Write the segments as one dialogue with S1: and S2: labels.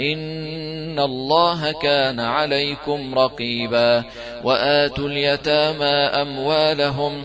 S1: إن الله كان عليكم رقيبا وآتوا اليتامى أموالهم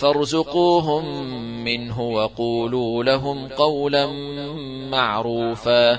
S1: فارزقوهم منه وقولوا لهم قولا معروفا.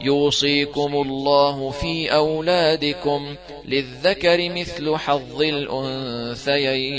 S1: يوصيكم الله في أولادكم للذكر مثل حظ الأنثيين.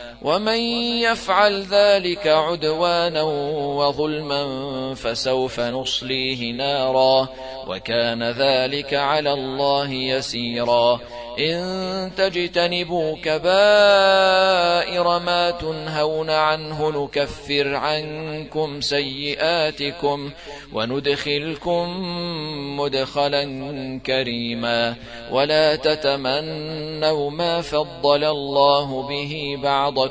S1: ومن يفعل ذلك عدوانا وظلما فسوف نصليه نارا وكان ذلك على الله يسيرا إن تجتنبوا كبائر ما تنهون عنه نكفر عنكم سيئاتكم وندخلكم مدخلا كريما ولا تتمنوا ما فضل الله به بعضكم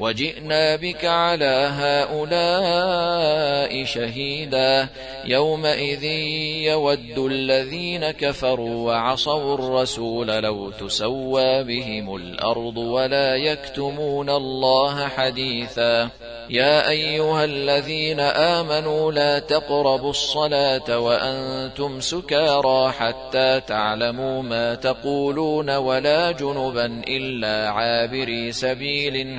S1: وجئنا بك على هؤلاء شهيدا. يومئذ يود الذين كفروا وعصوا الرسول لو تسوى بهم الأرض ولا يكتمون الله حديثا. يا أيها الذين آمنوا لا تقربوا الصلاة وأنتم سكارى حتى تعلموا ما تقولون ولا جنبا إلا عابري سبيل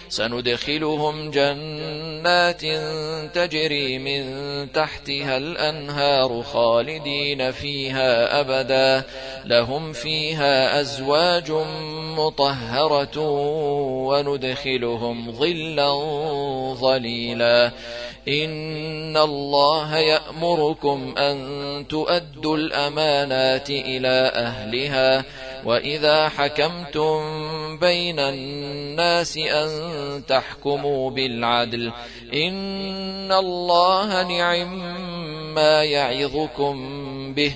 S1: سندخلهم جنات تجري من تحتها الأنهار خالدين فيها أبدا. لهم فيها أزواج مطهرة وندخلهم ظلا ظليلا. إن الله يأمركم أن تؤدوا الأمانات إلى أهلها. وإذا حكمتم بين الناس أن تحكموا بالعدل إن الله نعم ما يعظكم به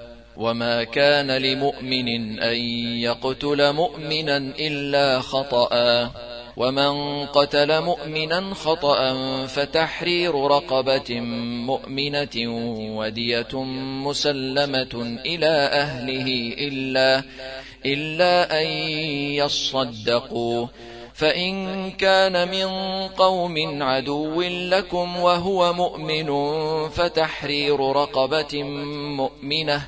S1: وما كان لمؤمن أن يقتل مؤمنا إلا خطأ ومن قتل مؤمنا خطأ فتحرير رقبة مؤمنة ودية مسلمة إلى أهله إلا إلا أن يصدقوا فإن كان من قوم عدو لكم وهو مؤمن فتحرير رقبة مؤمنة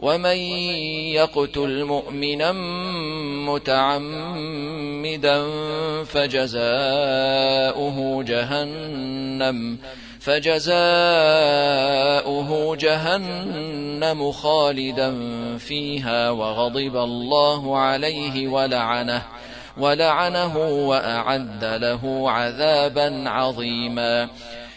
S1: ومن يقتل مؤمنا متعمدا فجزاؤه جهنم فجزاؤه جهنم خالدا فيها وغضب الله عليه ولعنه ولعنه وأعد له عذابا عظيما.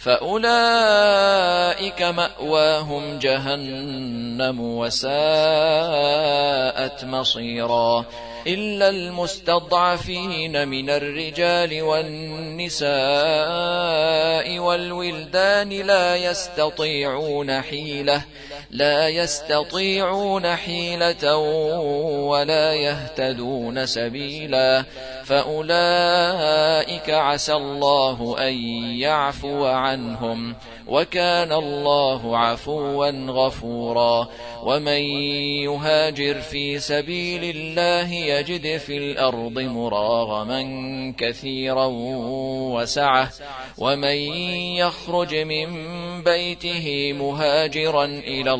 S1: فأولئك مأواهم جهنم وساءت مصيرا إلا المستضعفين من الرجال والنساء والولدان لا يستطيعون حيلة لا يستطيعون حيلة ولا يهتدون سبيلا. فأولئك عسى الله أن يعفو عنهم وكان الله عفوا غفورا. ومن يهاجر في سبيل الله يجد في الأرض مراغما كثيرا وسعة. ومن يخرج من بيته مهاجرا إلى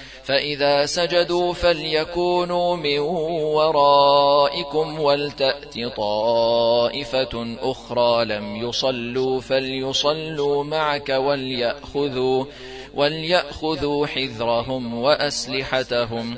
S1: فإذا سجدوا فليكونوا من ورائكم ولتأت طائفة أخرى لم يصلوا فليصلوا معك وليأخذوا وليأخذوا حذرهم وأسلحتهم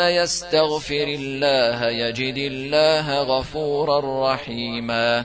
S1: يستغفر الله يجد الله غفورا رحيما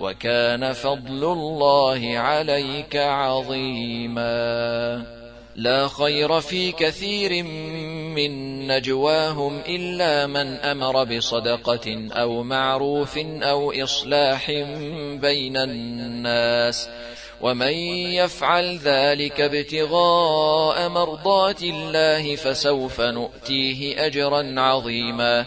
S1: وكان فضل الله عليك عظيما. لا خير في كثير من نجواهم إلا من أمر بصدقة أو معروف أو إصلاح بين الناس. ومن يفعل ذلك ابتغاء مرضات الله فسوف نؤتيه أجرا عظيما.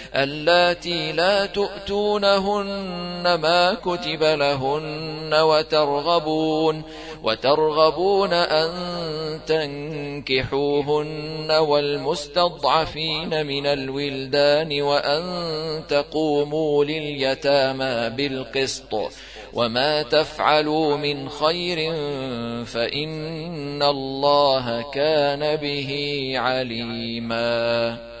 S1: اللاتي لا تؤتونهن ما كتب لهن وترغبون وترغبون أن تنكحوهن والمستضعفين من الولدان وأن تقوموا لليتامى بالقسط. وما تفعلوا من خير فإن الله كان به عليماً.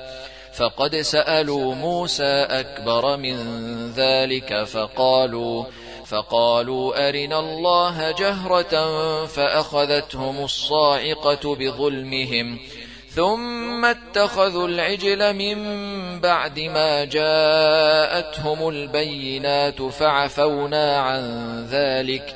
S1: فقد سألوا موسى أكبر من ذلك فقالوا فقالوا أرنا الله جهرة فأخذتهم الصاعقة بظلمهم ثم اتخذوا العجل من بعد ما جاءتهم البينات فعفونا عن ذلك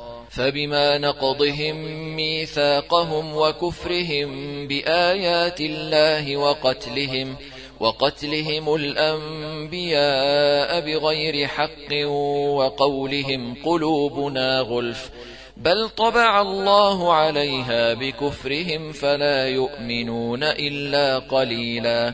S1: فبما نقضهم ميثاقهم وكفرهم بآيات الله وقتلهم وقتلهم الأنبياء بغير حق وقولهم قلوبنا غلف بل طبع الله عليها بكفرهم فلا يؤمنون إلا قليلا